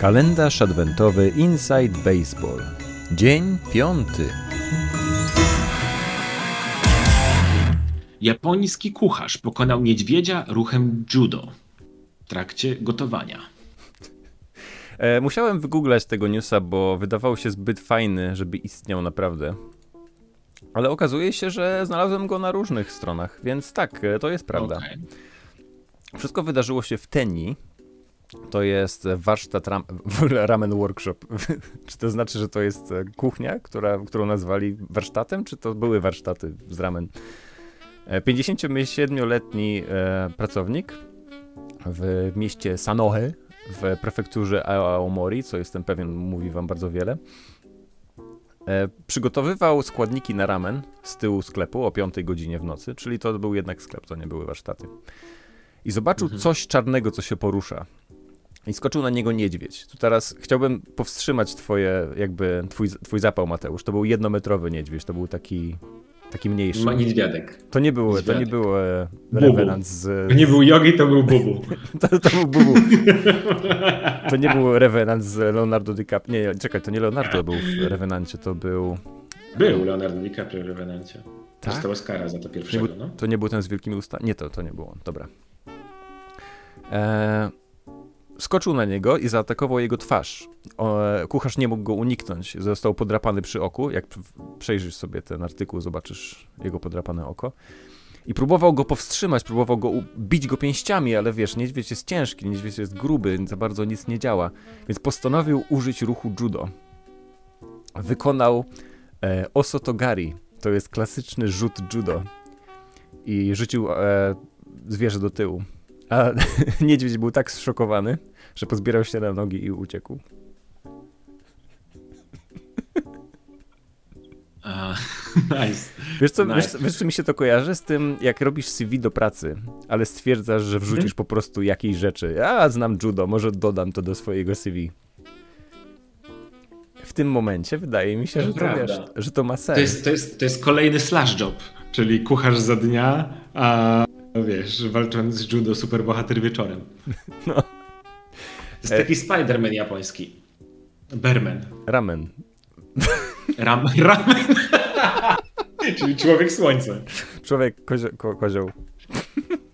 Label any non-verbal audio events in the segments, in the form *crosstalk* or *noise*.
Kalendarz adwentowy Inside Baseball. Dzień piąty. Japoński kucharz pokonał niedźwiedzia ruchem judo w trakcie gotowania. E, musiałem wygooglać tego newsa, bo wydawał się zbyt fajny, żeby istniał naprawdę. Ale okazuje się, że znalazłem go na różnych stronach, więc tak, e, to jest prawda. Okej. Wszystko wydarzyło się w Teni. To jest warsztat ram *laughs* ramen workshop. *laughs* czy to znaczy, że to jest e, kuchnia, która, którą nazwali warsztatem, czy to były warsztaty z ramen? E, 57-letni e, pracownik w mieście Sanohe w prefekturze Aomori, co jestem pewien mówi wam bardzo wiele. E, przygotowywał składniki na ramen z tyłu sklepu o 5 godzinie w nocy, czyli to był jednak sklep, to nie były warsztaty. I zobaczył Mhm. coś czarnego, co się porusza. I skoczył na niego niedźwiedź. Tu teraz chciałbym powstrzymać twoje, jakby, twój, twój zapał, Mateusz. To był jednometrowy niedźwiedź, to był taki, taki mniejszy. Ma niedźwiadek. To nie był, to nie niedźwiadek. był e, Bubu. rewenant z... To nie był jogi, to był bubu. *laughs* To, to był Bubu. To nie był rewenant z Leonardo DiCaprio. Nie, czekaj, to nie Leonardo był w rewenancie, to był... Był Leonardo DiCaprio w Revenancie. Tak? Dostał Oscara za to nie, pierwszego, był, no. to nie był ten z wielkimi ustami? Nie, to, to nie było. Dobra. E, skoczył na niego i zaatakował jego twarz. Kucharz nie mógł go uniknąć. Został podrapany przy oku. Jak przejrzysz sobie ten artykuł, zobaczysz jego podrapane oko. I próbował go powstrzymać, próbował go bić go pięściami, ale wiesz, niedźwiedź jest ciężki, niedźwiedź jest gruby, za bardzo nic nie działa. Więc postanowił użyć ruchu judo. Wykonał e, osotogari. To jest klasyczny rzut judo. I rzucił e, zwierzę do tyłu. A *laughs* niedźwiedź był tak zszokowany, że pozbierał się na nogi i uciekł. *laughs* Nice. Wiesz co, Nice. wiesz, wiesz, czy mi się to kojarzy? Z tym, jak robisz CV do pracy, ale stwierdzasz, że wrzucisz Mhm. po prostu jakieś rzeczy. A, znam judo, może dodam to do swojego CV. W tym momencie wydaje mi się, To że to, wiesz, że to ma sens. To jest, to, jest, to jest kolejny slash job, czyli kucharz za dnia, a no wiesz, walcząc z judo superbohater wieczorem. *laughs* No. To jest taki Spider-Man japoński. Berman. Ramen. Ram, *laughs* ramen. czyli człowiek słońca. Człowiek kozio, ko, kozioł.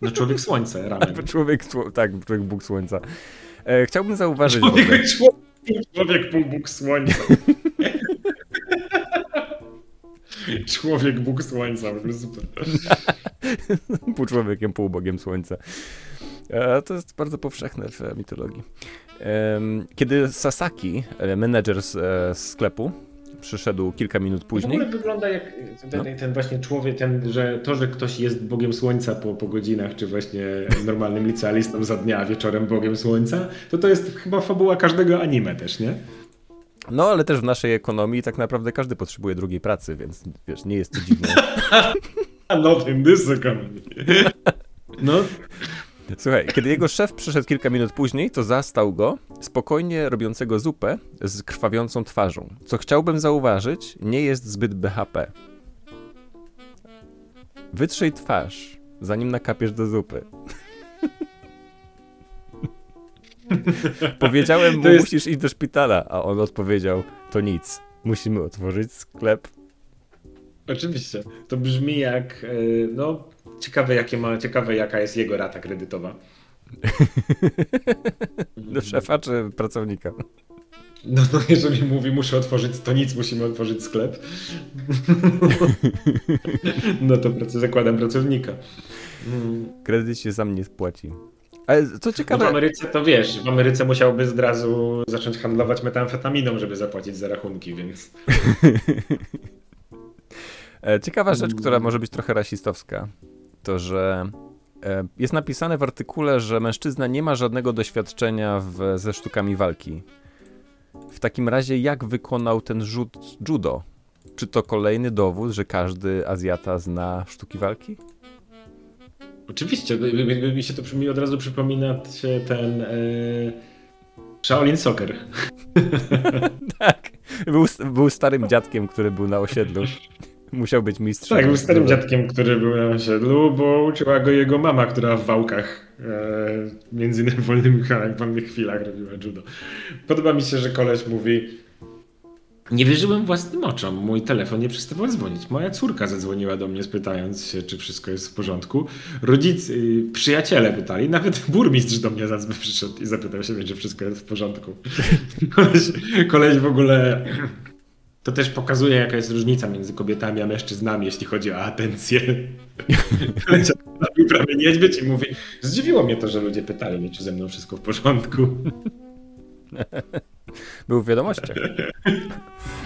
No człowiek słońce, ramen. *laughs* Człowiek, tak, człowiek Bóg Słońca. E, chciałbym zauważyć Człowiek, człowiek, człowiek pół Bóg słońca. *laughs* człowiek Bóg słońca, w ogóle super. pół człowiekiem, pół bogiem Słońca. E, to jest bardzo powszechne w e, mitologii. Kiedy Sasaki, e, menedżer z sklepu, przyszedł kilka minut W później, ogóle wygląda jak ten, ten właśnie człowiek, ten, że to, że ktoś jest Bogiem Słońca po, po godzinach, czy właśnie normalnym licealistą za dnia, a wieczorem Bogiem Słońca, to to jest chyba fabuła każdego anime też, nie? No ale też w naszej ekonomii tak naprawdę każdy potrzebuje drugiej pracy, więc wiesz, nie jest to dziwne. Not in this economy. No, Słuchaj, kiedy jego szef przyszedł kilka minut później, to zastał go spokojnie robiącego zupę z krwawiącą twarzą. Co chciałbym zauważyć, nie jest zbyt BHP. Wytrzyj twarz, zanim nakapiesz do zupy. *laughs* Powiedziałem mu, jest- musisz iść do szpitala, a on odpowiedział, to nic, musimy otworzyć sklep. oczywiście. To brzmi jak, e, no, ciekawe, jakie ma, ciekawe jaka jest jego rata kredytowa. *laughs* Do szefa czy pracownika? No, no jeżeli mówi, muszę otworzyć, to nic, musimy otworzyć sklep. *laughs* No to zakładam pracownika. Mm. Kredyt się za mnie spłaci. Ale co No w ciekawe, Ameryce to wiesz, w Ameryce musiałby od razu zacząć handlować metamfetaminą, żeby zapłacić za rachunki, więc *laughs* E, Ciekawa rzecz, Mm. która może być trochę rasistowska, to że e, jest napisane w artykule, że mężczyzna nie ma żadnego doświadczenia w, ze sztukami walki. W takim razie, jak wykonał ten rzut judo? Czy to kolejny dowód, że każdy Azjata zna sztuki walki? Oczywiście, by mi się to mi od razu przypomina się ten e, Shaolin Soccer. *laughs* tak. Był, był starym dziadkiem, który był na osiedlu. Musiał być mistrzem. Tak, był starym dziadkiem, który był na osiedlu, bo uczyła go jego mama, która w wałkach e, między wolnymi *laughs* wolnych chwilach robiła judo. Podoba mi się, że koleś mówi nie wierzyłem własnym oczom. Mój telefon nie przestawał dzwonić. Moja córka zadzwoniła do mnie, pytając się, czy wszystko jest w porządku. Rodzice, przyjaciele pytali, nawet *laughs* burmistrz do mnie przyszedł i zapytał się, czy wszystko jest w porządku. *laughs* koleś, koleś w ogóle to też pokazuje, jaka jest różnica między kobietami a mężczyznami, jeśli chodzi o atencję. *laughs* Zabił prawie niedźwiedź i mówi, zdziwiło mnie to, że ludzie pytali mnie, czy ze mną wszystko w porządku. Był w wiadomościach. *laughs*